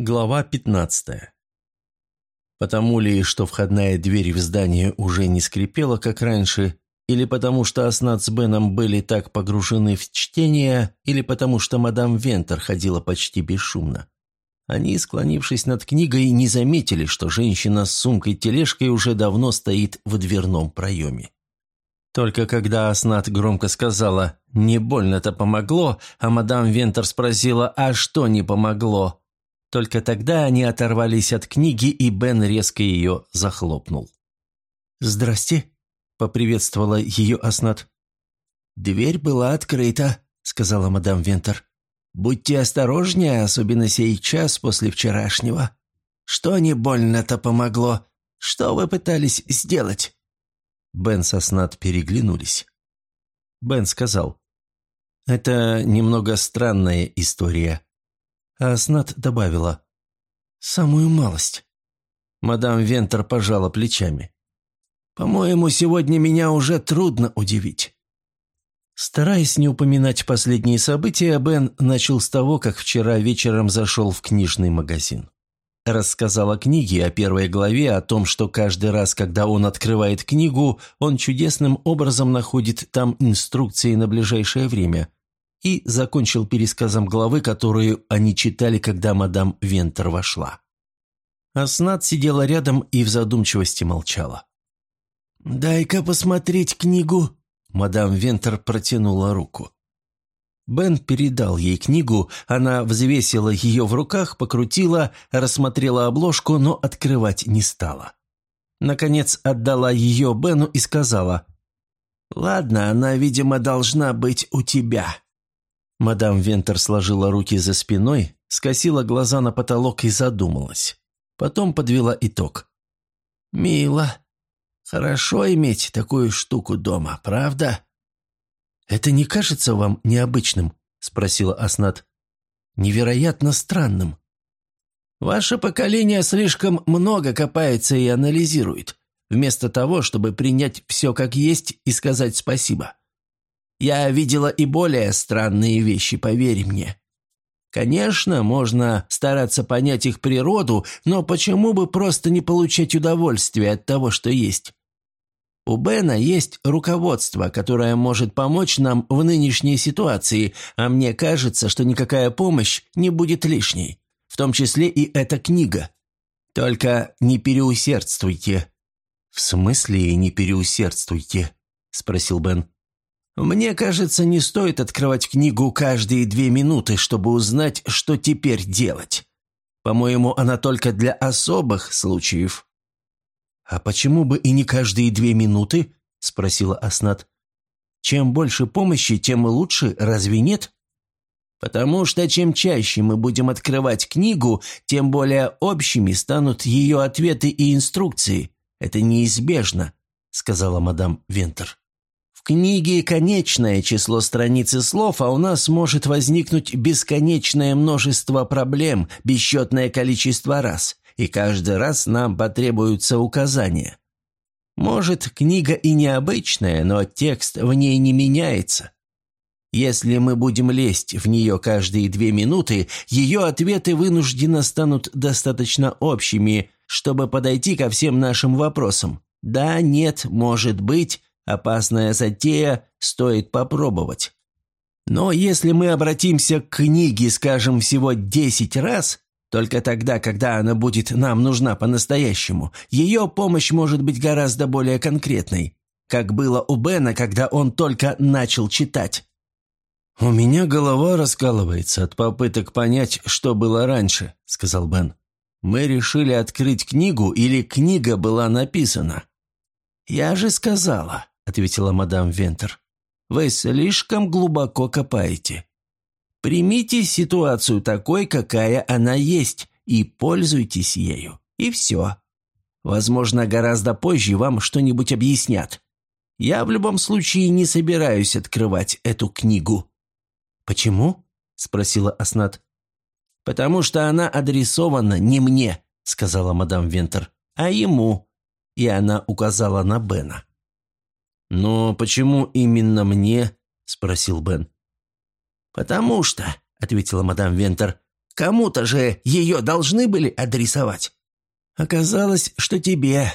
Глава 15. Потому ли, что входная дверь в здание уже не скрипела, как раньше, или потому что Аснат с Беном были так погружены в чтение, или потому что мадам Вентер ходила почти бесшумно. Они, склонившись над книгой, не заметили, что женщина с сумкой-тележкой уже давно стоит в дверном проеме. Только когда Аснат громко сказала «не больно-то помогло», а мадам Вентер спросила «а что не помогло?», только тогда они оторвались от книги, и Бен резко ее захлопнул. «Здрасте», — поприветствовала ее Аснат. «Дверь была открыта», — сказала мадам Вентер. «Будьте осторожнее, особенно сейчас, после вчерашнего. Что не больно-то помогло? Что вы пытались сделать?» Бен с Аснат переглянулись. Бен сказал, «Это немного странная история а Аснат добавила «Самую малость». Мадам Вентер пожала плечами. «По-моему, сегодня меня уже трудно удивить». Стараясь не упоминать последние события, Бен начал с того, как вчера вечером зашел в книжный магазин. Рассказал о книге, о первой главе, о том, что каждый раз, когда он открывает книгу, он чудесным образом находит там инструкции на ближайшее время, и закончил пересказом главы, которую они читали, когда мадам Вентер вошла. Аснат сидела рядом и в задумчивости молчала. «Дай-ка посмотреть книгу», — мадам Вентер протянула руку. Бен передал ей книгу, она взвесила ее в руках, покрутила, рассмотрела обложку, но открывать не стала. Наконец отдала ее Бену и сказала, «Ладно, она, видимо, должна быть у тебя». Мадам Вентер сложила руки за спиной, скосила глаза на потолок и задумалась. Потом подвела итог. «Мило. Хорошо иметь такую штуку дома, правда?» «Это не кажется вам необычным?» – спросила Аснат. «Невероятно странным». «Ваше поколение слишком много копается и анализирует, вместо того, чтобы принять все как есть и сказать спасибо. Я видела и более странные вещи, поверь мне. Конечно, можно стараться понять их природу, но почему бы просто не получать удовольствие от того, что есть? У Бена есть руководство, которое может помочь нам в нынешней ситуации, а мне кажется, что никакая помощь не будет лишней, в том числе и эта книга. Только не переусердствуйте». «В смысле не переусердствуйте?» – спросил Бен. Мне кажется, не стоит открывать книгу каждые две минуты, чтобы узнать, что теперь делать. По-моему, она только для особых случаев». «А почему бы и не каждые две минуты?» – спросила Аснат. «Чем больше помощи, тем лучше, разве нет?» «Потому что чем чаще мы будем открывать книгу, тем более общими станут ее ответы и инструкции. Это неизбежно», – сказала мадам Вентер книге конечное число страниц и слов, а у нас может возникнуть бесконечное множество проблем, бесчетное количество раз, и каждый раз нам потребуются указания. Может, книга и необычная, но текст в ней не меняется. Если мы будем лезть в нее каждые две минуты, ее ответы вынужденно станут достаточно общими, чтобы подойти ко всем нашим вопросам. Да, нет, может быть, Опасная затея, стоит попробовать. Но если мы обратимся к книге, скажем, всего десять раз, только тогда, когда она будет нам нужна по-настоящему, ее помощь может быть гораздо более конкретной, как было у Бена, когда он только начал читать. «У меня голова раскалывается от попыток понять, что было раньше», — сказал Бен. «Мы решили открыть книгу или книга была написана?» «Я же сказала, ответила мадам Вентер. «Вы слишком глубоко копаете. Примите ситуацию такой, какая она есть, и пользуйтесь ею. И все. Возможно, гораздо позже вам что-нибудь объяснят. Я в любом случае не собираюсь открывать эту книгу». «Почему?» – спросила Аснат. «Потому что она адресована не мне», – сказала мадам Вентер, – «а ему». И она указала на Бена. «Но почему именно мне?» – спросил Бен. «Потому что», – ответила мадам Вентер, – Кому-то же ее должны были адресовать. Оказалось, что тебе».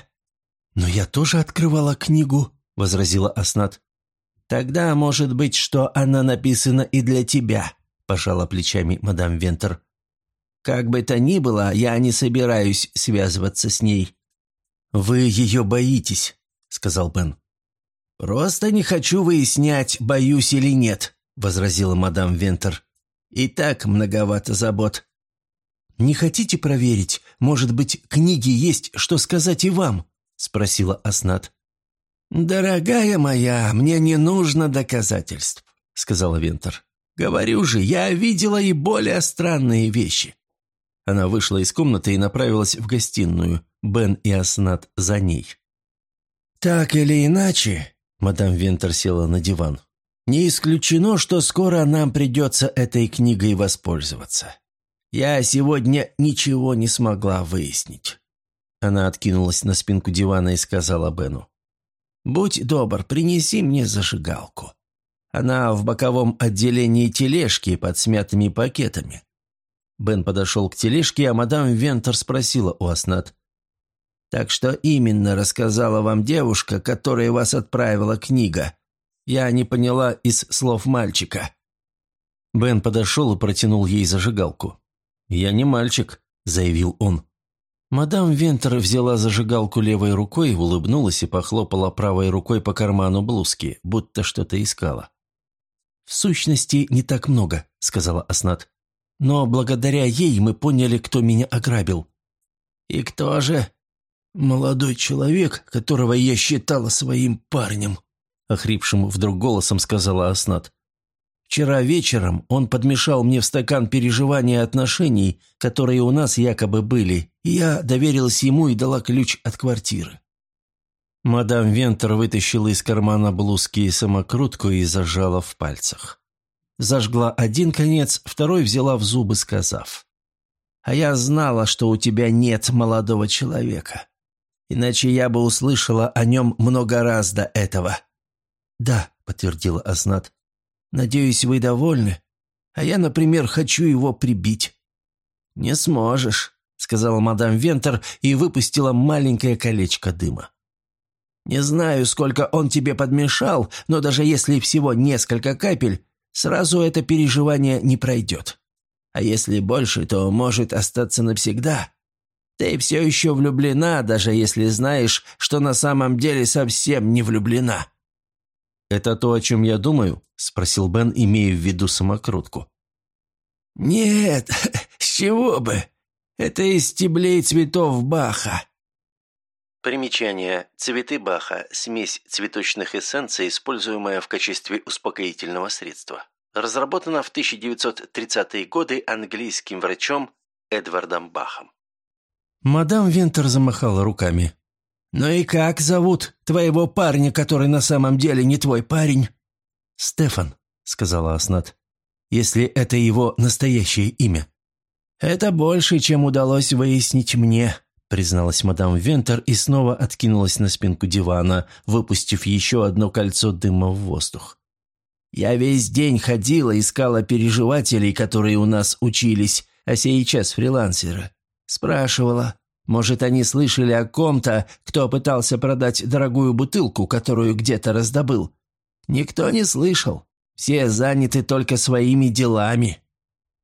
«Но я тоже открывала книгу», — возразила Аснат. «Тогда, может быть, что она написана и для тебя», — пожала плечами мадам Вентер. «Как бы то ни было, я не собираюсь связываться с ней». «Вы ее боитесь», — сказал Бен. «Просто не хочу выяснять, боюсь или нет», — возразила мадам Вентер. «И так многовато забот». «Не хотите проверить? Может быть, книги есть, что сказать и вам?» — спросила Аснат. «Дорогая моя, мне не нужно доказательств», — сказала Вентер. «Говорю же, я видела и более странные вещи». Она вышла из комнаты и направилась в гостиную. Бен и Аснат за ней. «Так или иначе», — мадам Вентер села на диван, «не исключено, что скоро нам придется этой книгой воспользоваться. Я сегодня ничего не смогла выяснить». Она откинулась на спинку дивана и сказала Бену. «Будь добр, принеси мне зажигалку. Она в боковом отделении тележки под смятыми пакетами». Бен подошел к тележке, а мадам Вентер спросила у Аснат. «Так что именно рассказала вам девушка, которая вас отправила книга? Я не поняла из слов мальчика». Бен подошел и протянул ей зажигалку. «Я не мальчик», — заявил он. Мадам Вентер взяла зажигалку левой рукой, улыбнулась и похлопала правой рукой по карману блузки, будто что-то искала. «В сущности, не так много», — сказала Аснат. «Но благодаря ей мы поняли, кто меня ограбил». «И кто же?» «Молодой человек, которого я считала своим парнем», — охрипшим вдруг голосом сказала Аснат. Вчера вечером он подмешал мне в стакан переживания отношений, которые у нас якобы были, и я доверилась ему и дала ключ от квартиры. Мадам Вентер вытащила из кармана блузки самокрутку и зажала в пальцах. Зажгла один конец, второй взяла в зубы, сказав. «А я знала, что у тебя нет молодого человека. Иначе я бы услышала о нем много раз до этого». «Да», — подтвердила Азнат. Надеюсь, вы довольны? А я, например, хочу его прибить». «Не сможешь», — сказала мадам Вентер и выпустила маленькое колечко дыма. «Не знаю, сколько он тебе подмешал, но даже если всего несколько капель, сразу это переживание не пройдет. А если больше, то может остаться навсегда. Ты все еще влюблена, даже если знаешь, что на самом деле совсем не влюблена». «Это то, о чем я думаю?» – спросил Бен, имея в виду самокрутку. «Нет, с чего бы? Это из стеблей цветов Баха». Примечание. Цветы Баха – смесь цветочных эссенций, используемая в качестве успокоительного средства. Разработана в 1930-е годы английским врачом Эдвардом Бахом. Мадам Вентер замахала руками. «Ну и как зовут твоего парня, который на самом деле не твой парень?» «Стефан», — сказала Аснат, — «если это его настоящее имя». «Это больше, чем удалось выяснить мне», — призналась мадам Вентер и снова откинулась на спинку дивана, выпустив еще одно кольцо дыма в воздух. «Я весь день ходила, искала переживателей, которые у нас учились, а сейчас фрилансеры. Спрашивала, может, они слышали о ком-то, кто пытался продать дорогую бутылку, которую где-то раздобыл? Никто не слышал. Все заняты только своими делами».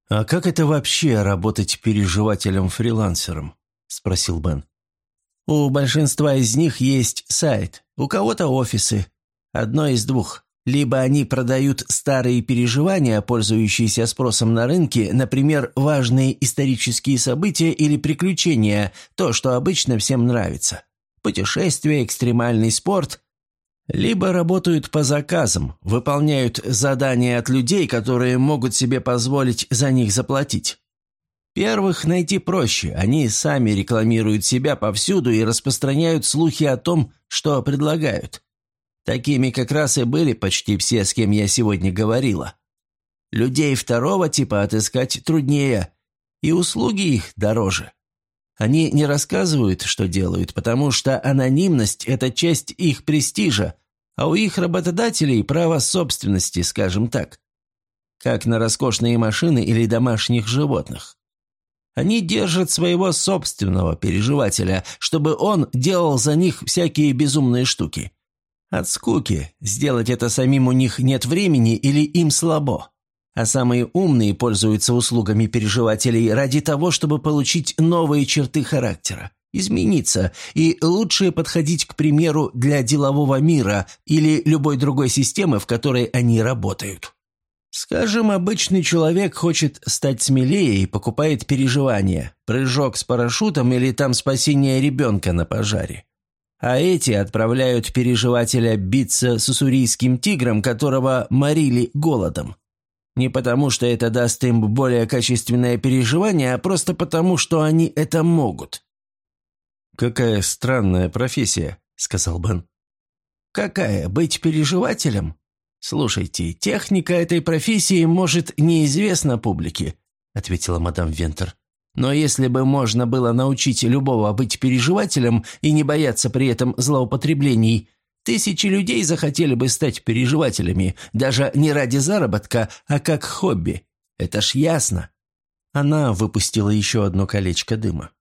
«А как это вообще работать переживателем-фрилансером?» – спросил Бен. «У большинства из них есть сайт, у кого-то офисы. Одно из двух. Либо они продают старые переживания, пользующиеся спросом на рынке, например, важные исторические события или приключения, то, что обычно всем нравится. Путешествия, экстремальный спорт. Либо работают по заказам, выполняют задания от людей, которые могут себе позволить за них заплатить. Первых найти проще, они сами рекламируют себя повсюду и распространяют слухи о том, что предлагают. Такими как раз и были почти все, с кем я сегодня говорила. Людей второго типа отыскать труднее, и услуги их дороже. Они не рассказывают, что делают, потому что анонимность – это часть их престижа, а у их работодателей право собственности, скажем так. Как на роскошные машины или домашних животных. Они держат своего собственного переживателя, чтобы он делал за них всякие безумные штуки. От скуки сделать это самим у них нет времени или им слабо. А самые умные пользуются услугами переживателей ради того, чтобы получить новые черты характера, измениться и лучше подходить, к примеру, для делового мира или любой другой системы, в которой они работают. Скажем, обычный человек хочет стать смелее и покупает переживания, прыжок с парашютом или там спасение ребенка на пожаре. А эти отправляют переживателя биться с уссурийским тигром, которого морили голодом. Не потому, что это даст им более качественное переживание, а просто потому, что они это могут. «Какая странная профессия», — сказал Бен. «Какая? Быть переживателем? «Слушайте, техника этой профессии, может, неизвестна публике», — ответила мадам Вентер. «Но если бы можно было научить любого быть переживателем и не бояться при этом злоупотреблений, тысячи людей захотели бы стать переживателями, даже не ради заработка, а как хобби. Это ж ясно». Она выпустила еще одно колечко дыма.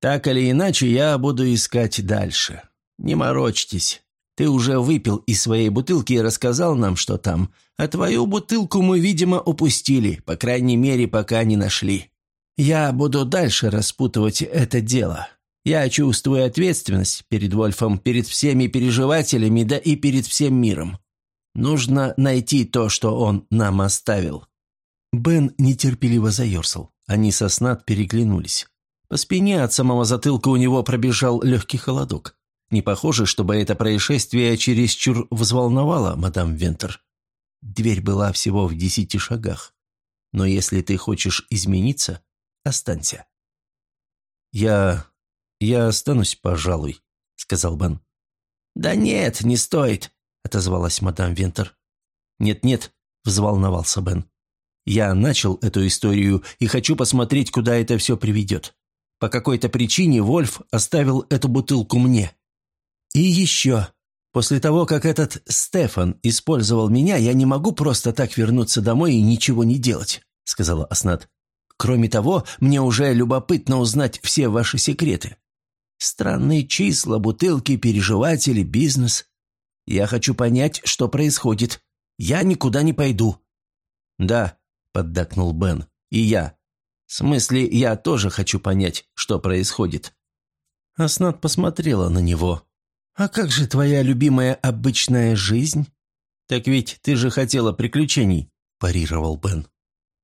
«Так или иначе, я буду искать дальше. Не морочьтесь. Ты уже выпил из своей бутылки и рассказал нам, что там. А твою бутылку мы, видимо, упустили, по крайней мере, пока не нашли. Я буду дальше распутывать это дело. Я чувствую ответственность перед Вольфом, перед всеми переживателями, да и перед всем миром. Нужно найти то, что он нам оставил». Бен нетерпеливо заерзал. Они со Снат переглянулись. По спине от самого затылка у него пробежал легкий холодок. Не похоже, чтобы это происшествие чересчур взволновало мадам Вентер. Дверь была всего в десяти шагах. Но если ты хочешь измениться, останься. «Я... я останусь, пожалуй», — сказал Бен. «Да нет, не стоит», — отозвалась мадам Вентер. «Нет-нет», — взволновался Бен. «Я начал эту историю и хочу посмотреть, куда это все приведет. По какой-то причине Вольф оставил эту бутылку мне. «И еще. После того, как этот Стефан использовал меня, я не могу просто так вернуться домой и ничего не делать», — сказала Аснат. «Кроме того, мне уже любопытно узнать все ваши секреты. Странные числа, бутылки, переживатели, бизнес. Я хочу понять, что происходит. Я никуда не пойду». «Да», — поддакнул Бен, — «и я. В смысле, я тоже хочу понять, что происходит». Аснат посмотрела на него. «А как же твоя любимая обычная жизнь?» «Так ведь ты же хотела приключений», – парировал Бен.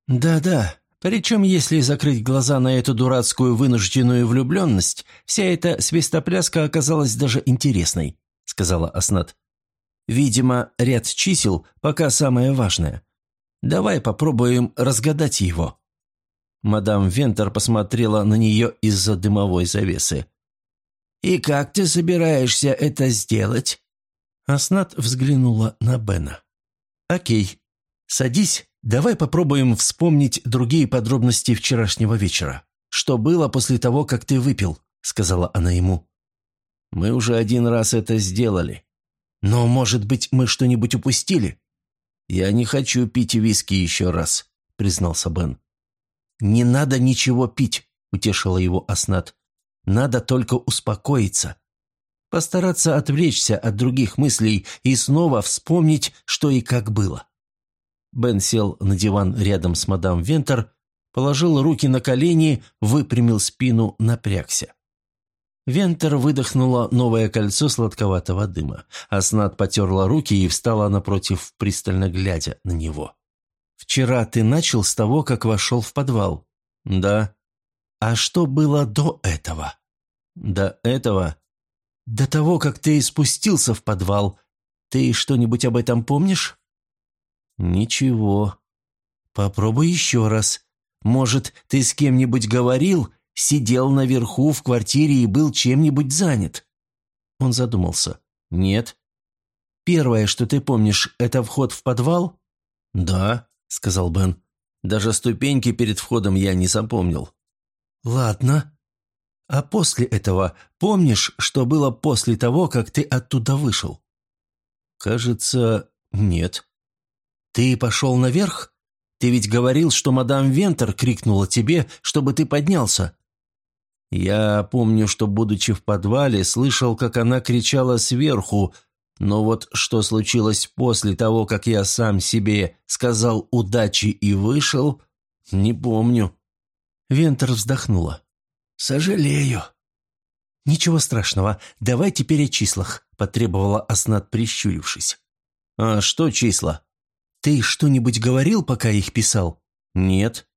«Да-да, причем если закрыть глаза на эту дурацкую вынужденную влюбленность, вся эта свистопляска оказалась даже интересной», – сказала Аснат. «Видимо, ряд чисел пока самое важное. Давай попробуем разгадать его». Мадам Вентер посмотрела на нее из-за дымовой завесы. «И как ты собираешься это сделать?» Аснат взглянула на Бена. «Окей. Садись, давай попробуем вспомнить другие подробности вчерашнего вечера. Что было после того, как ты выпил?» — сказала она ему. «Мы уже один раз это сделали. Но, может быть, мы что-нибудь упустили?» «Я не хочу пить виски еще раз», — признался Бен. «Не надо ничего пить», — утешила его Аснат. Надо только успокоиться. Постараться отвлечься от других мыслей и снова вспомнить, что и как было. Бен сел на диван рядом с мадам Вентер, положил руки на колени, выпрямил спину, напрягся. Вентер выдохнула новое кольцо сладковатого дыма. Аснат потерла руки и встала напротив, пристально глядя на него. «Вчера ты начал с того, как вошел в подвал?» «Да». А что было до этого? До этого? До того, как ты спустился в подвал. Ты что-нибудь об этом помнишь? Ничего. Попробуй еще раз. Может, ты с кем-нибудь говорил, сидел наверху в квартире и был чем-нибудь занят? Он задумался. Нет. Первое, что ты помнишь, это вход в подвал? Да, сказал Бен. Даже ступеньки перед входом я не запомнил. «Ладно. А после этого помнишь, что было после того, как ты оттуда вышел?» «Кажется, нет». «Ты пошел наверх? Ты ведь говорил, что мадам Вентер крикнула тебе, чтобы ты поднялся». Я помню, что, будучи в подвале, слышал, как она кричала сверху, но вот что случилось после того, как я сам себе сказал удачи и вышел, не помню. Вентер вздохнула. «Сожалею». «Ничего страшного, давай теперь о числах», – потребовала Аснат, прищурившись. «А что числа?» «Ты что-нибудь говорил, пока их писал?» «Нет».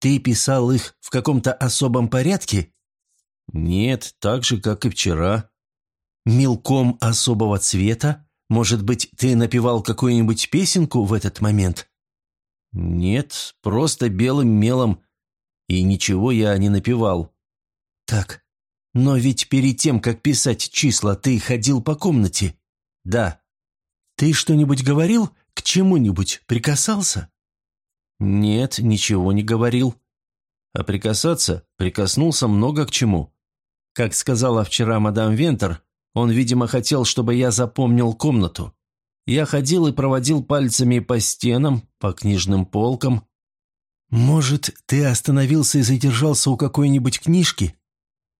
«Ты писал их в каком-то особом порядке?» «Нет, так же, как и вчера». «Мелком особого цвета? Может быть, ты напевал какую-нибудь песенку в этот момент?» «Нет, просто белым мелом, и ничего я не напевал». «Так, но ведь перед тем, как писать числа, ты ходил по комнате?» «Да». «Ты что-нибудь говорил? К чему-нибудь прикасался?» «Нет, ничего не говорил. А прикасаться? Прикоснулся много к чему. Как сказала вчера мадам Вентер, он, видимо, хотел, чтобы я запомнил комнату. Я ходил и проводил пальцами по стенам, по книжным полкам». «Может, ты остановился и задержался у какой-нибудь книжки?»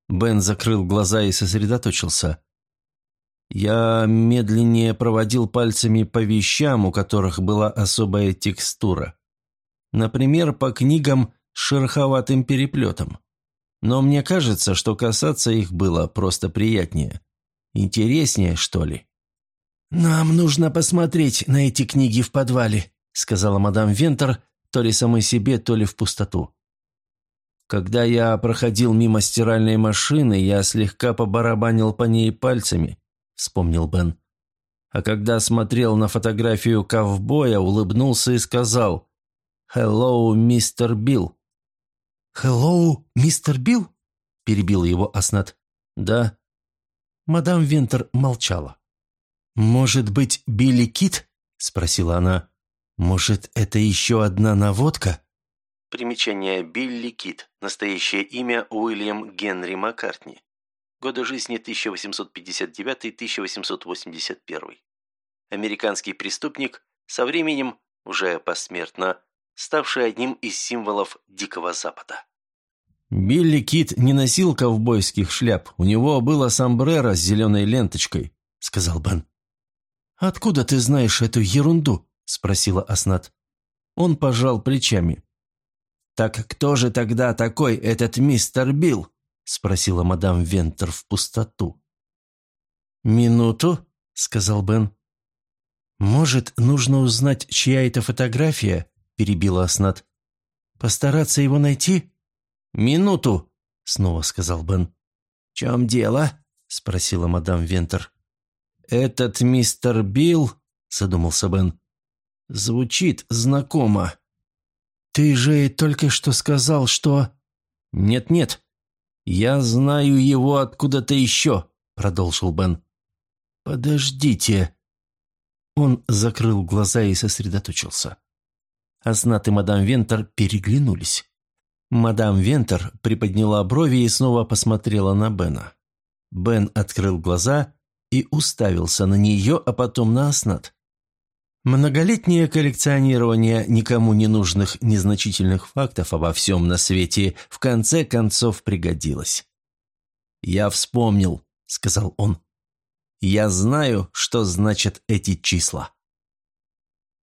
Бен закрыл глаза и сосредоточился. Я медленнее проводил пальцами по вещам, у которых была особая текстура. Например, по книгам с шероховатым переплетом. Но мне кажется, что касаться их было просто приятнее. Интереснее, что ли. «Нам нужно посмотреть на эти книги в подвале», сказала мадам Вентер, то ли самой себе, то ли в пустоту. Когда я проходил мимо стиральной машины, я слегка побарабанил по ней пальцами, вспомнил Бен. А когда смотрел на фотографию ковбоя, улыбнулся и сказал «Hello, мистер Билл». «Hello, мистер Билл?» – перебил его Аснат. «Да». Мадам Вентер молчала. «Может быть, Билли Кит?» – спросила она. «Может, это еще одна наводка?» Примечание Билли Кит. Настоящее имя Уильям Генри Маккартни. Годы жизни 1859-1881. Американский преступник, со временем, уже посмертно, ставший одним из символов Дикого Запада. Билли Кит не носил ковбойских шляп, у него было сомбреро с зеленой ленточкой, сказал Бен. «Откуда ты знаешь эту ерунду?» – спросила Аснат. Он пожал плечами. «Так кто же тогда такой этот мистер Билл?» – спросила мадам Вентер в пустоту. «Минуту», – сказал Бен. «Может, нужно узнать, чья это фотография?» – перебила Аснат. «Постараться его найти?» «Минуту», – снова сказал Бен. «В чем дело?» – спросила мадам Вентер. «Этот мистер Билл», – задумался Бен, – «звучит знакомо». «Ты же только что сказал, что...» «Нет-нет, я знаю его откуда-то еще», — продолжил Бен. «Подождите». Он закрыл глаза и сосредоточился. Азнат и мадам Вентер переглянулись. Мадам Вентер приподняла брови и снова посмотрела на Бена. Бен открыл глаза и уставился на нее, а потом на Аснат. Многолетнее коллекционирование никому не нужных незначительных фактов обо всем на свете в конце концов пригодилось. «Я вспомнил», — сказал он. «Я знаю, что значат эти числа».